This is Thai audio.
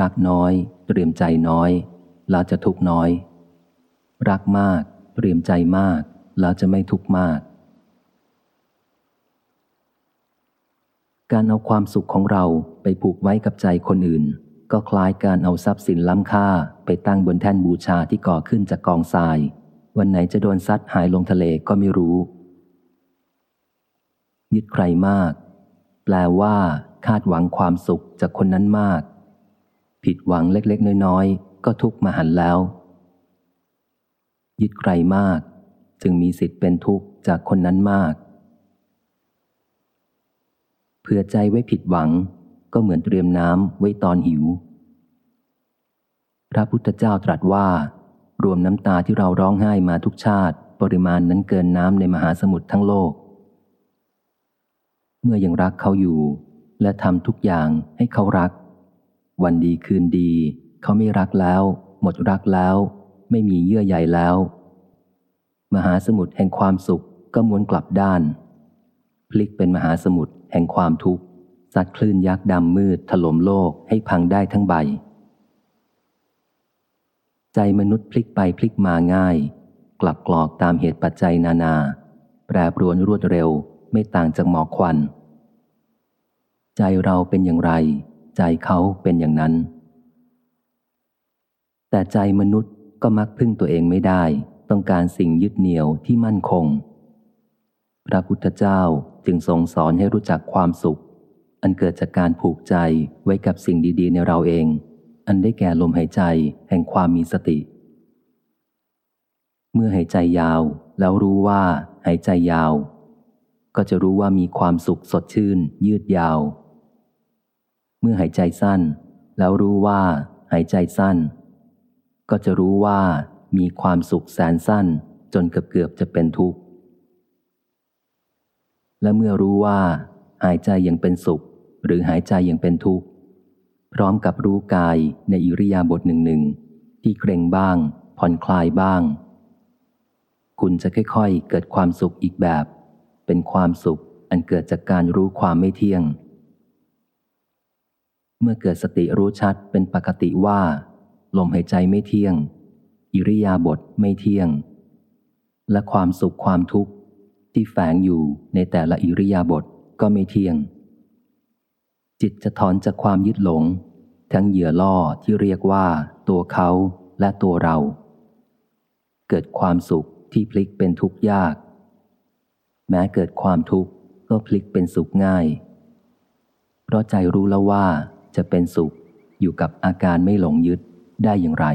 รักน้อย เตรียมใจน้อยแล้วจะทุกน้อย รักมาก เตรียมใจมาก แล้วจะไม่ทุกมาก การเอาความสุขของเราไปผูกไว้กับใจคนอื่น ก็คล้ายการเอาทรัพย์สินล้ำค่าไปตั้งบนแท่นบูชาที่ก่อขึ้นจากกองทราย วันไหนจะโดนซัดหายลงทะเลก็ไม่รู้ ยึดใครมาก แปลว่า คาดหวังความสุขจากคนนั้นมาก ผิดหวังเล็กๆ น้อยๆ ก็ทุกข์มาหันแล้ว ยึดใครมาก จึงมีสิทธิ์เป็นทุกข์จากคนนั้นมาก เผื่อใจไว้ผิดหวังก็เหมือนเตรียมน้ำไว้ตอนหิว พระพุทธเจ้าตรัสว่า รวมน้ำตาที่เราร้องไห้มาทุกชาติ ปริมาณนั้นเกินน้ำในมหาสมุทรทั้งโลก เมื่อยังรักเขาอยู่ และทำทุกอย่างให้เขารัก วันดีคืนดี เขาไม่รักแล้ว หมดรักแล้ว ไม่มีเยื่อใยแล้ว มหาสมุทรแห่งความสุขก็ม้วนกลับด้าน พลิกเป็นมหาสมุทรแห่งความทุกข์ซัดคลื่นยักษ์ดำมืดถล่มโลกให้พังได้ทั้งใบ ใจมนุษย์พลิกไปพลิกมาง่าย กลับกรอกตามเหตุปัจจัยนานา แปรปรวนรวดเร็วไม่ต่างจากหมอกควัน ใจเราเป็นอย่างไร ใจเขาเป็นอย่างนั้น แต่ใจมนุษย์ก็มักพึ่งตัวเองไม่ได้ ต้องการสิ่งยึดเหนี่ยวที่มั่นคง พระพุทธเจ้าจึงทรงสอนให้รู้จักความสุข อันเกิดจากการผูกใจไว้กับสิ่งดี ๆ ในเราเอง อันได้แก่ลมหายใจแห่งความมีสติ เมื่อหายใจยาวแล้วรู้ว่าหายใจยาว ก็จะรู้ว่ามีความสุขสดชื่น ยืดยาว เมื่อหายใจสั้น แล้วรู้ว่าหายใจสั้น ก็จะรู้ว่ามีความสุขแสนสั้น จนเกือบเกือบจะเป็นทุกข์ และเมื่อรู้ว่า หายใจยังเป็นสุข หรือหายใจยังเป็นทุกข์ พร้อมกับรู้กายในอิริยาบถหนึ่งหนึ่งที่เกรงบ้าง ผ่อนคลายบ้าง คุณจะค่อยๆ เกิดความสุขอีกแบบ เป็นความสุขอันเกิดจากการรู้ความไม่เที่ยง เมื่อเกิดสติรู้ชัดเป็นปกติว่า ลมหายใจไม่เที่ยง อิริยาบถไม่เที่ยง และความสุขความทุกข์ที่แฝงอยู่ในแต่ละอิริยาบถก็ไม่เที่ยง จิตจะถอนจากความยึดหลง ทั้งเหยื่อล่อที่เรียกว่า ตัวเขาและตัวเรา เกิดความสุขที่พลิกเป็นทุกข์ยาก แม้เกิดความทุกข์ก็พลิกเป็นสุขง่าย เพราะใจรู้แล้วว่า จะเป็นสุขอยู่กับอาการไม่หลงยึดได้อย่างไร